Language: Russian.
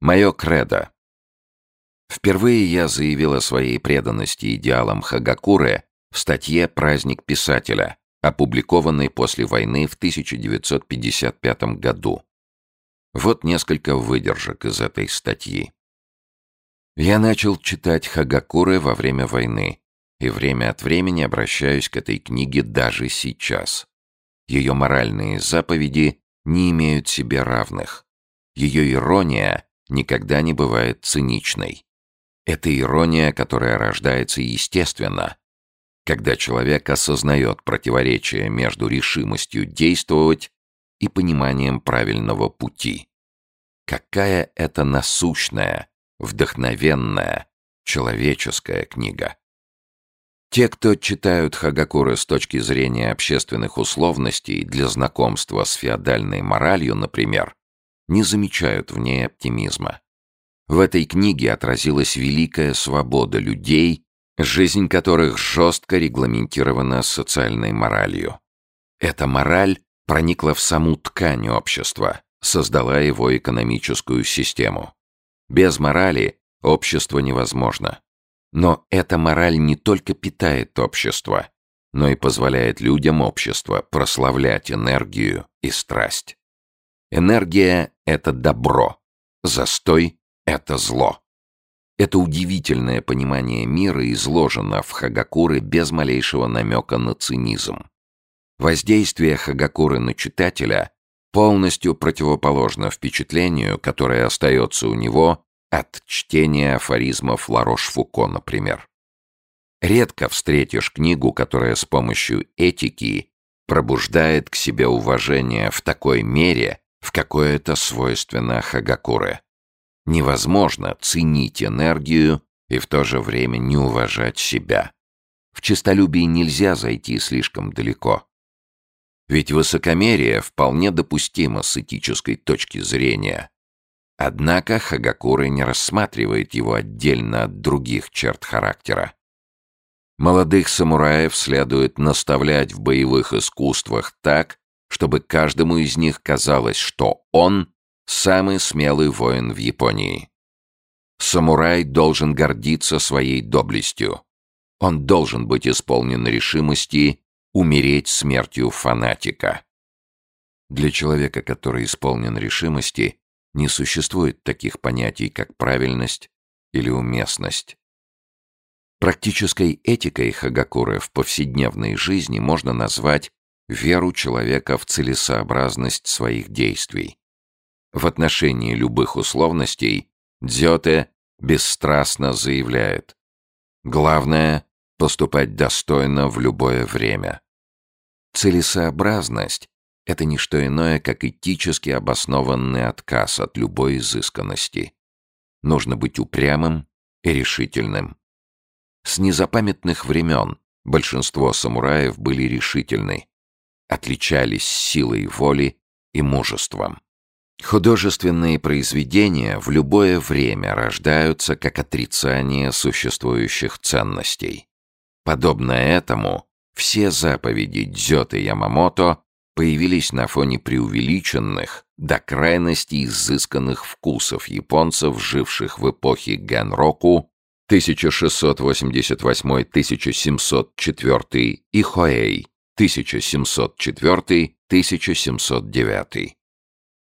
Мое кредо. Впервые я заявил о своей преданности идеалам Хагакуры в статье «Праздник писателя», опубликованной после войны в 1955 году. Вот несколько выдержек из этой статьи. Я начал читать Хагакуры во время войны, и время от времени обращаюсь к этой книге даже сейчас. Ее моральные заповеди не имеют себе равных. Ее ирония никогда не бывает циничной. Это ирония, которая рождается естественно, когда человек осознает противоречие между решимостью действовать и пониманием правильного пути. Какая это насущная, вдохновенная, человеческая книга. Те, кто читают Хагакуры с точки зрения общественных условностей для знакомства с феодальной моралью, например, не замечают в ней оптимизма. В этой книге отразилась великая свобода людей, жизнь которых жестко регламентирована социальной моралью. Эта мораль проникла в саму ткань общества, создала его экономическую систему. Без морали общество невозможно. Но эта мораль не только питает общество, но и позволяет людям общества прославлять энергию и страсть. Энергия — это добро, застой — это зло. Это удивительное понимание мира изложено в Хагакуре без малейшего намека на цинизм. Воздействие Хагакуры на читателя полностью противоположно впечатлению, которое остается у него от чтения афоризмов Ларош-Фуко, например. Редко встретишь книгу, которая с помощью этики пробуждает к себе уважение в такой мере, в какое это свойственно Хагакуре. Невозможно ценить энергию и в то же время не уважать себя. В честолюбии нельзя зайти слишком далеко. Ведь высокомерие вполне допустимо с этической точки зрения. Однако Хагакура не рассматривает его отдельно от других черт характера. Молодых самураев следует наставлять в боевых искусствах так, чтобы каждому из них казалось, что он — самый смелый воин в Японии. Самурай должен гордиться своей доблестью. Он должен быть исполнен решимости умереть смертью фанатика. Для человека, который исполнен решимости, не существует таких понятий, как правильность или уместность. Практической этикой Хагакуры в повседневной жизни можно назвать веру человека в целесообразность своих действий. В отношении любых условностей Дзёте бесстрастно заявляет «Главное — поступать достойно в любое время». Целесообразность — это не что иное, как этически обоснованный отказ от любой изысканности. Нужно быть упрямым и решительным. С незапамятных времен большинство самураев были решительны, отличались силой воли и мужеством. Художественные произведения в любое время рождаются как отрицание существующих ценностей. Подобно этому, все заповеди Дзёте Ямамото появились на фоне преувеличенных, до крайности изысканных вкусов японцев, живших в эпохе Гэнроку 1688-1704 и Хоэй 1704-1709.